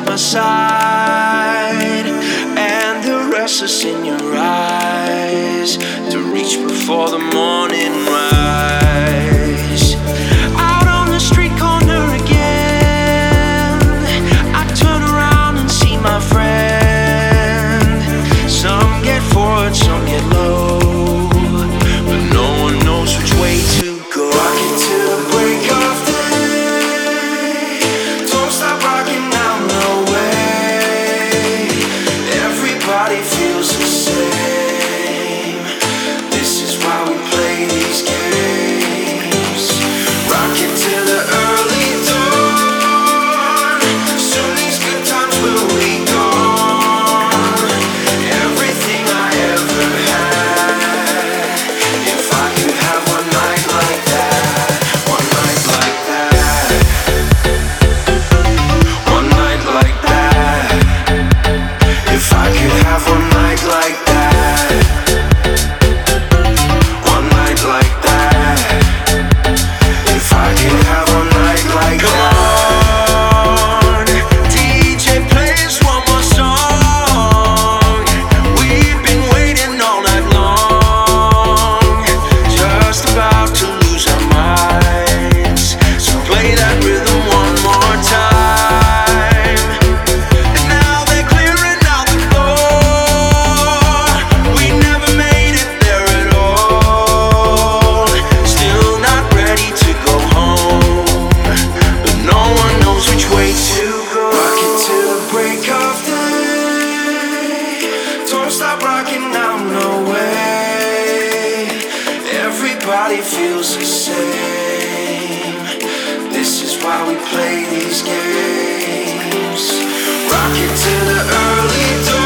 beside my side, and the rest is in your eyes to reach before the morning. everybody feels the same. This is why we play these games. Rocket to the early dawn.